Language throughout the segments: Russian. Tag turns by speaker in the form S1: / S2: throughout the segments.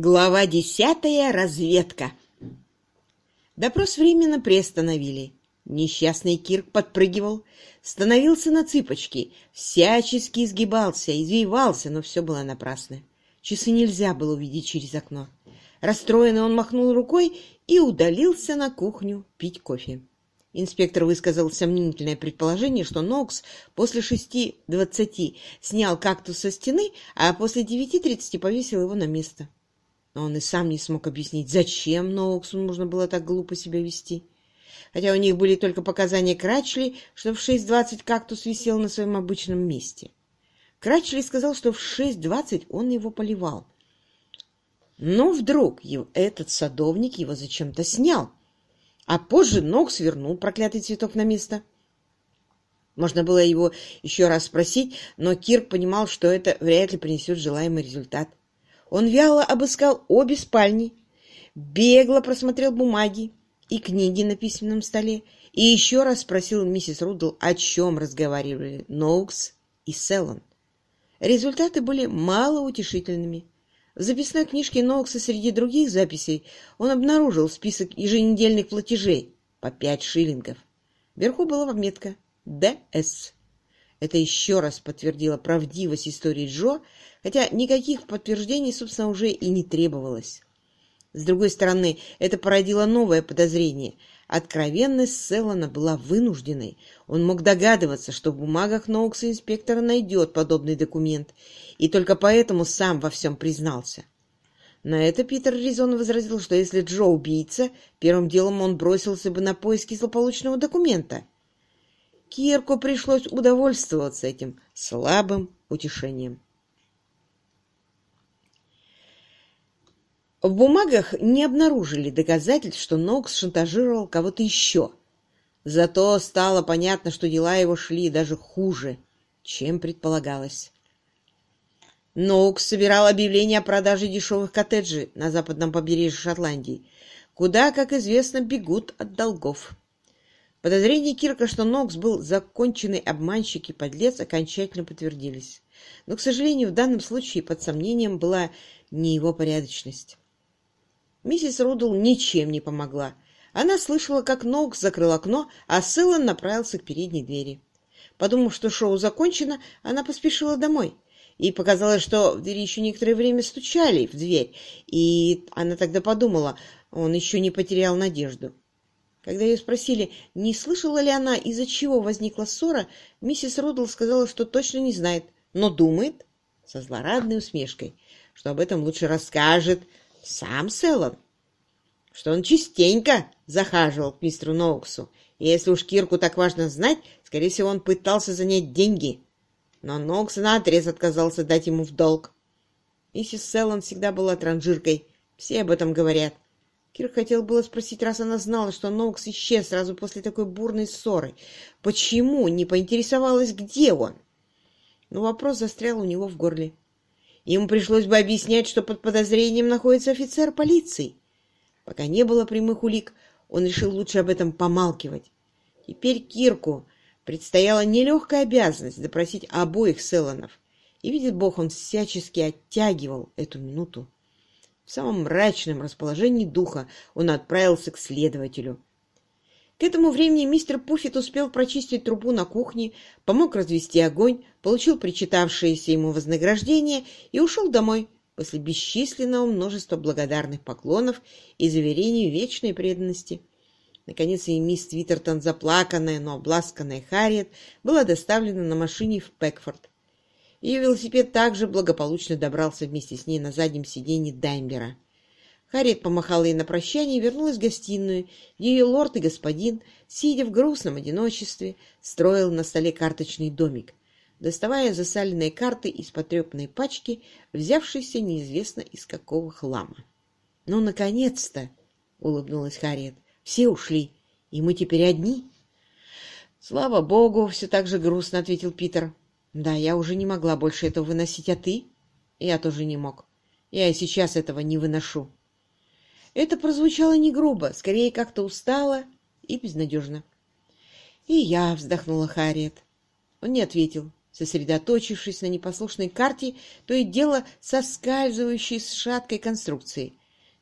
S1: Глава десятая. Разведка. Допрос временно приостановили. Несчастный Кирк подпрыгивал, становился на цыпочки, всячески изгибался, извивался, но все было напрасно. Часы нельзя было увидеть через окно. Расстроенный он махнул рукой и удалился на кухню пить кофе. Инспектор высказал сомнительное предположение, что Нокс после шести двадцати снял кактус со стены, а после девяти тридцати повесил его на место. Но он и сам не смог объяснить, зачем Ноуксу нужно было так глупо себя вести. Хотя у них были только показания Крачли, что в 6.20 кактус висел на своем обычном месте. Крачли сказал, что в 6.20 он его поливал. Но вдруг этот садовник его зачем-то снял, а позже Нокс вернул проклятый цветок на место. Можно было его еще раз спросить, но Кирк понимал, что это вряд ли принесет желаемый результат. Он вяло обыскал обе спальни, бегло просмотрел бумаги и книги на письменном столе и еще раз спросил миссис Рудл, о чем разговаривали Ноукс и Селлон. Результаты были малоутешительными. В записной книжке Ноукса среди других записей он обнаружил список еженедельных платежей по пять шиллингов. Вверху была пометка «ДС». Это еще раз подтвердило правдивость истории Джо, хотя никаких подтверждений, собственно, уже и не требовалось. С другой стороны, это породило новое подозрение. Откровенность Селлана была вынужденной. Он мог догадываться, что в бумагах Ноукса инспектора найдет подобный документ, и только поэтому сам во всем признался. На это Питер резонно возразил, что если Джо убийца, первым делом он бросился бы на поиски злополучного документа. Кирку пришлось удовольствоваться этим слабым утешением. В бумагах не обнаружили доказательств, что Нокс шантажировал кого-то еще. Зато стало понятно, что дела его шли даже хуже, чем предполагалось. Ноукс собирал объявления о продаже дешевых коттеджей на западном побережье Шотландии, куда, как известно, бегут от долгов. Подозрения Кирка, что Ноукс был законченный обманщик и подлец, окончательно подтвердились. Но, к сожалению, в данном случае под сомнением была не его порядочность. Миссис Рудл ничем не помогла. Она слышала, как Ноукс закрыл окно, а Сэллон направился к передней двери. Подумав, что шоу закончено, она поспешила домой. Ей показалось, что в двери еще некоторое время стучали в дверь, и она тогда подумала, он еще не потерял надежду. Когда ее спросили, не слышала ли она, из-за чего возникла ссора, миссис Рудл сказала, что точно не знает, но думает, со злорадной усмешкой, что об этом лучше расскажет сам Селлон, что он частенько захаживал к мистеру Ноуксу, и если уж Кирку так важно знать, скорее всего, он пытался занять деньги. Но Ноукс наотрез отказался дать ему в долг. Миссис Селлон всегда была транжиркой, все об этом говорят. Кир хотел было спросить, раз она знала, что Ноукс исчез сразу после такой бурной ссоры, почему не поинтересовалась, где он? Но вопрос застрял у него в горле. Ему пришлось бы объяснять, что под подозрением находится офицер полиции. Пока не было прямых улик, он решил лучше об этом помалкивать. Теперь Кирку предстояла нелегкая обязанность допросить обоих Селланов. И, видит Бог, он всячески оттягивал эту минуту. В самом мрачном расположении духа он отправился к следователю. К этому времени мистер Пуффит успел прочистить трубу на кухне, помог развести огонь, получил причитавшееся ему вознаграждение и ушел домой после бесчисленного множества благодарных поклонов и заверений вечной преданности. Наконец и мисс Твиттертон, заплаканная, но обласканная Харриет, была доставлена на машине в Пекфорд. Ее велосипед также благополучно добрался вместе с ней на заднем сиденье Даймлера. Харриет помахала ей на прощание и вернулась в гостиную, где ее лорд и господин, сидя в грустном одиночестве, строил на столе карточный домик, доставая засаленные карты из потрепанной пачки, взявшейся неизвестно из какого хлама. «Ну, наконец-то!» — улыбнулась Харриет. «Все ушли, и мы теперь одни». «Слава богу!» — все так же грустно ответил Питер. «Да, я уже не могла больше этого выносить, а ты?» «Я тоже не мог. Я и сейчас этого не выношу». Это прозвучало не грубо, скорее как-то устало и безнадежно. «И я», — вздохнула Харриет. Он не ответил, сосредоточившись на непослушной карте, то и дело соскальзывающей с шаткой конструкции.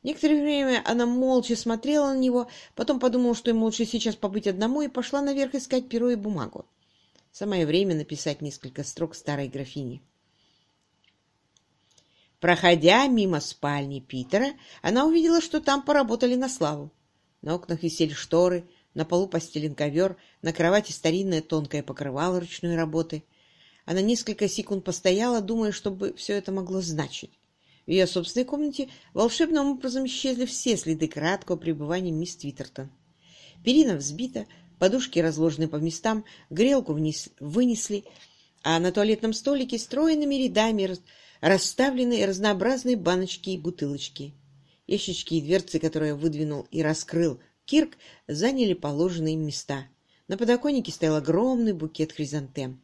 S1: Некоторое время она молча смотрела на него, потом подумала, что ему лучше сейчас побыть одному, и пошла наверх искать перо и бумагу. Самое время написать несколько строк старой графини. Проходя мимо спальни Питера, она увидела, что там поработали на славу. На окнах висели шторы, на полу постелен ковер, на кровати старинное тонкое покрывало ручной работы. Она несколько секунд постояла, думая, что бы все это могло значить. В ее собственной комнате волшебным образом исчезли все следы краткого пребывания мисс Твиттертон. Перина взбита, подушки разложены по местам, грелку вниз вынесли, а на туалетном столике стройными рядами расставлены разнообразные баночки и бутылочки. Ящички и дверцы, которые выдвинул и раскрыл Кирк, заняли положенные места. На подоконнике стоял огромный букет хризантем.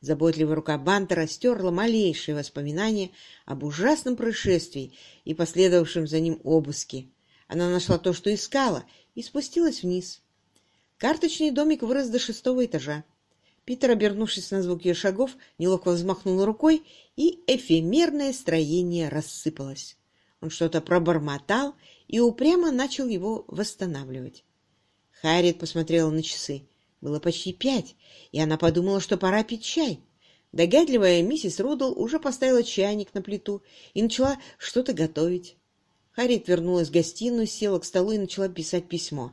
S1: Заботливая рука Бантера стерла малейшие воспоминания об ужасном происшествии и последовавшем за ним обыске. Она нашла то, что искала, и спустилась вниз. Карточный домик вырос до шестого этажа. Питер, обернувшись на звук ее шагов, неловко взмахнул рукой, и эфемерное строение рассыпалось. Он что-то пробормотал и упрямо начал его восстанавливать. Харриет посмотрела на часы. Было почти пять, и она подумала, что пора пить чай. Догадливая миссис Рудл уже поставила чайник на плиту и начала что-то готовить. Харриет вернулась в гостиную, села к столу и начала писать письмо.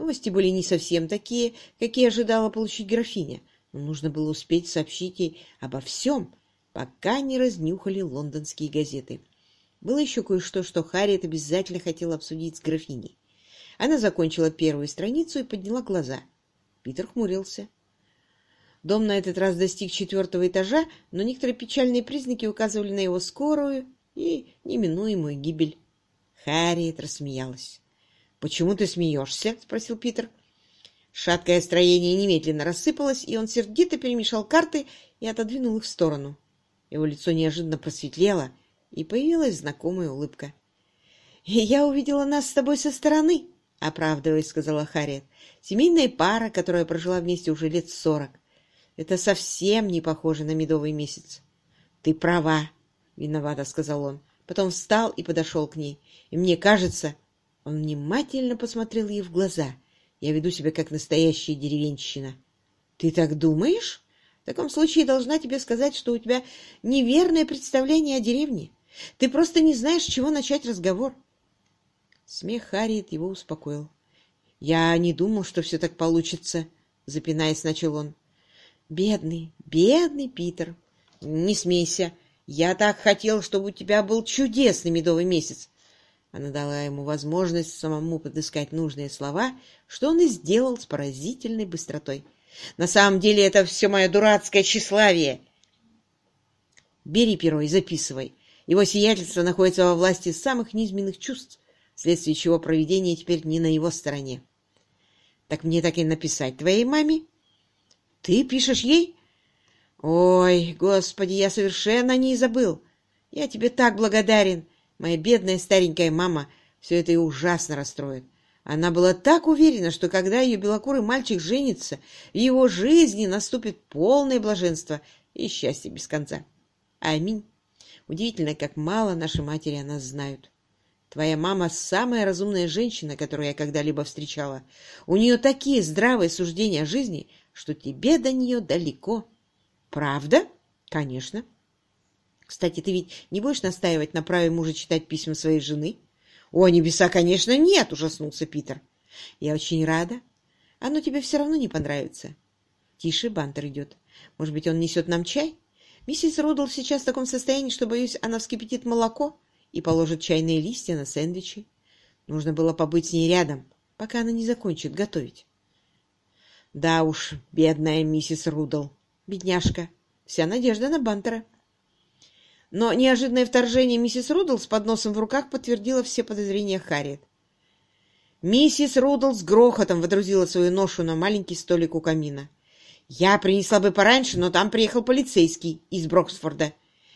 S1: Новости были не совсем такие, какие ожидала получить графиня, но нужно было успеть сообщить ей обо всем, пока не разнюхали лондонские газеты. Было еще кое-что, что Харриет обязательно хотела обсудить с графиней. Она закончила первую страницу и подняла глаза. Питер хмурился. Дом на этот раз достиг четвертого этажа, но некоторые печальные признаки указывали на его скорую и неминуемую гибель. Харриет рассмеялась. «Почему ты смеешься?» — спросил Питер. Шаткое строение немедленно рассыпалось, и он сердито перемешал карты и отодвинул их в сторону. Его лицо неожиданно просветлело, и появилась знакомая улыбка. «Я увидела нас с тобой со стороны», — оправдываясь, сказала Харриет. «Семейная пара, которая прожила вместе уже лет сорок. Это совсем не похоже на медовый месяц». «Ты права», — виновато сказал он. Потом встал и подошел к ней. «И мне кажется...» Он внимательно посмотрел ей в глаза. «Я веду себя как настоящая деревенщина». «Ты так думаешь?» В таком случае должна тебе сказать, что у тебя неверное представление о деревне. Ты просто не знаешь, с чего начать разговор. Смех Харриет его успокоил. «Я не думал, что все так получится», — запинаясь, начал он. «Бедный, бедный Питер! Не смейся! Я так хотел, чтобы у тебя был чудесный медовый месяц!» Она дала ему возможность самому подыскать нужные слова, что он и сделал с поразительной быстротой. «На самом деле это все мое дурацкое тщеславие!» «Бери перо и записывай. Его сиятельство находится во власти самых низменных чувств, вследствие чего проведение теперь не на его стороне. Так мне так и написать твоей маме? Ты пишешь ей? Ой, господи, я совершенно не забыл. Я тебе так благодарен. Моя бедная старенькая мама все это и ужасно расстроит. Она была так уверена, что когда ее белокурый мальчик женится, в его жизни наступит полное блаженство и счастье без конца. Аминь. Удивительно, как мало наши матери о нас знают. Твоя мама — самая разумная женщина, которую я когда-либо встречала. У нее такие здравые суждения о жизни, что тебе до нее далеко. Правда? Конечно. Кстати, ты ведь не будешь настаивать на праве мужа читать письма своей жены? О, небеса, конечно, нет, ужаснулся Питер. Я очень рада. Оно тебе все равно не понравится. Тише, Бантер идет. Может быть, он несет нам чай? Миссис Рудл сейчас в таком состоянии, что, боюсь, она вскипятит молоко и положит чайные листья на сэндвичи. Нужно было побыть с ней рядом, пока она не закончит готовить. Да уж, бедная миссис Рудл, бедняжка, вся надежда на Бантера. Но неожиданное вторжение миссис Рудл с подносом в руках подтвердило все подозрения Харриет. Миссис Рудл с грохотом водрузила свою ношу на маленький столик у камина. Я принесла бы пораньше, но там приехал полицейский из Броксфорда.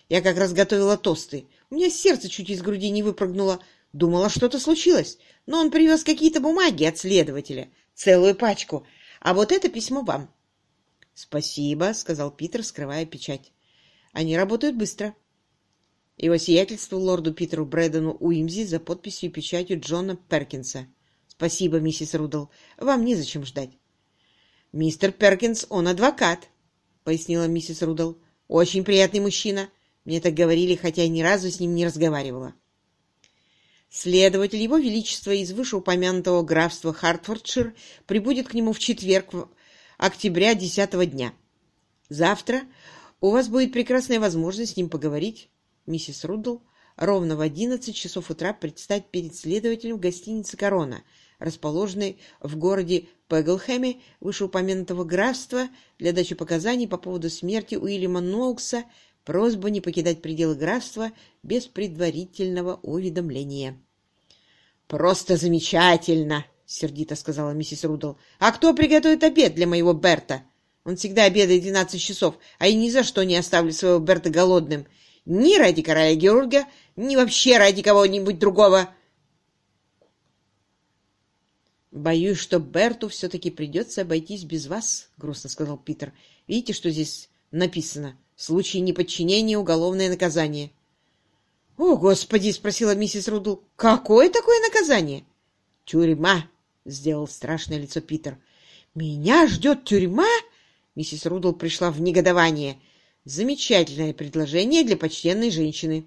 S1: Я как раз готовила тосты. У меня сердце чуть из груди не выпрыгнуло. Думала, что-то случилось. Но он привез какие-то бумаги от следователя. Целую пачку. А вот это письмо вам. «Спасибо», — сказал Питер, скрывая печать. «Они работают быстро». Его сиятельство лорду Питеру Брэдону Уимзи за подписью и печатью Джона Перкинса. «Спасибо, миссис Рудл. Вам незачем ждать». «Мистер Перкинс, он адвокат», — пояснила миссис Рудл. «Очень приятный мужчина. Мне так говорили, хотя я ни разу с ним не разговаривала». Следователь Его Величества из вышеупомянутого графства Хартфордшир прибудет к нему в четверг, октября 10 дня. Завтра у вас будет прекрасная возможность с ним поговорить, миссис Рудл, ровно в 11 часов утра предстать перед следователем в гостинице «Корона», расположенной в городе Пеглхэме, вышеупомянутого графства, для дачи показаний по поводу смерти Уильяма Ноукса, просьба не покидать пределы графства без предварительного уведомления. «Просто замечательно!» — сердито сказала миссис Рудл. «А кто приготовит обед для моего Берта? Он всегда обедает двенадцать часов, а я ни за что не оставлю своего Берта голодным. Ни ради короля Георга, ни вообще ради кого-нибудь другого!» «Боюсь, что Берту все-таки придется обойтись без вас», — грустно сказал Питер. «Видите, что здесь написано? В случае неподчинения уголовное наказание». — О, Господи! — спросила миссис Рудл. — Какое такое наказание? — Тюрьма! — сделал страшное лицо Питер. — Меня ждет тюрьма? Миссис Рудл пришла в негодование. Замечательное предложение для почтенной женщины.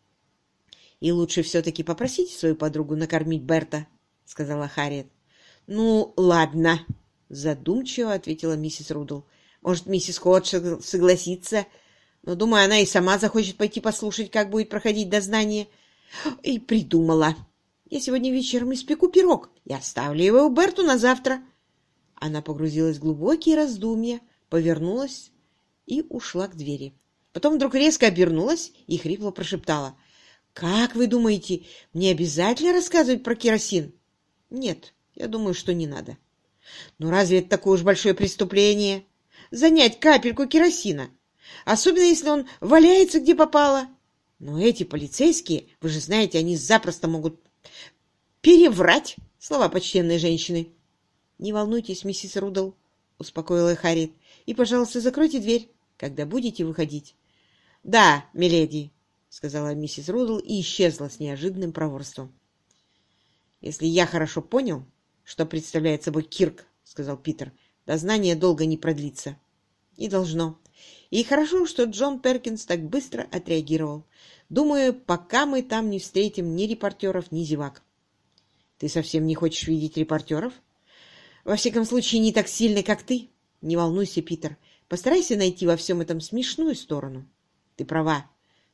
S1: — И лучше все-таки попросите свою подругу накормить Берта, — сказала Харриет. — Ну, ладно, — задумчиво ответила миссис Рудл. — Может, миссис Ходж согласится но, думаю, она и сама захочет пойти послушать, как будет проходить дознание. И придумала. Я сегодня вечером испеку пирог и оставлю его у Берту на завтра. Она погрузилась в глубокие раздумья, повернулась и ушла к двери. Потом вдруг резко обернулась и хрипло прошептала. «Как вы думаете, мне обязательно рассказывать про керосин?» «Нет, я думаю, что не надо». «Ну разве это такое уж большое преступление? Занять капельку керосина?» особенно если он валяется где попало. Но эти полицейские, вы же знаете, они запросто могут переврать слова почтенной женщины. — Не волнуйтесь, миссис Рудл, — успокоила Харриет, — и, пожалуйста, закройте дверь, когда будете выходить. — Да, миледи, — сказала миссис Рудл и исчезла с неожиданным проворством. — Если я хорошо понял, что представляет собой Кирк, — сказал Питер, — дознание долго не продлится. — И должно. И хорошо, что Джон Перкинс так быстро отреагировал. Думаю, пока мы там не встретим ни репортеров, ни зевак. Ты совсем не хочешь видеть репортеров? Во всяком случае, не так сильно, как ты. Не волнуйся, Питер. Постарайся найти во всем этом смешную сторону. Ты права.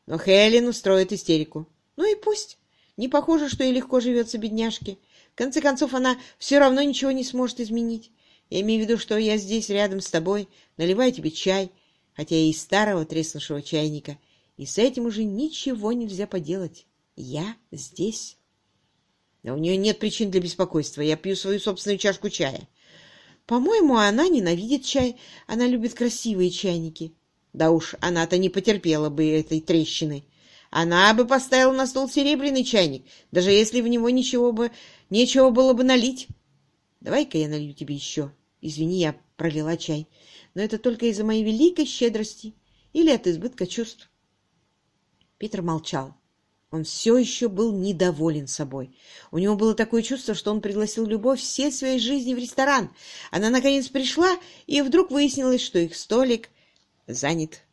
S1: Но Хелен устроит истерику. Ну и пусть. Не похоже, что ей легко живется бедняжке. В конце концов, она все равно ничего не сможет изменить. Я имею в виду, что я здесь рядом с тобой, наливаю тебе чай, хотя и из старого треснувшего чайника, и с этим уже ничего нельзя поделать. Я здесь. Да у нее нет причин для беспокойства. Я пью свою собственную чашку чая. По-моему, она ненавидит чай. Она любит красивые чайники. Да уж, она-то не потерпела бы этой трещины. Она бы поставила на стол серебряный чайник, даже если в него ничего бы, нечего было бы налить. Давай-ка я налью тебе еще. Извини, я пролила чай но это только из-за моей великой щедрости или от избытка чувств. Питер молчал. Он все еще был недоволен собой. У него было такое чувство, что он пригласил Любовь всей своей жизни в ресторан. Она, наконец, пришла, и вдруг выяснилось, что их столик занят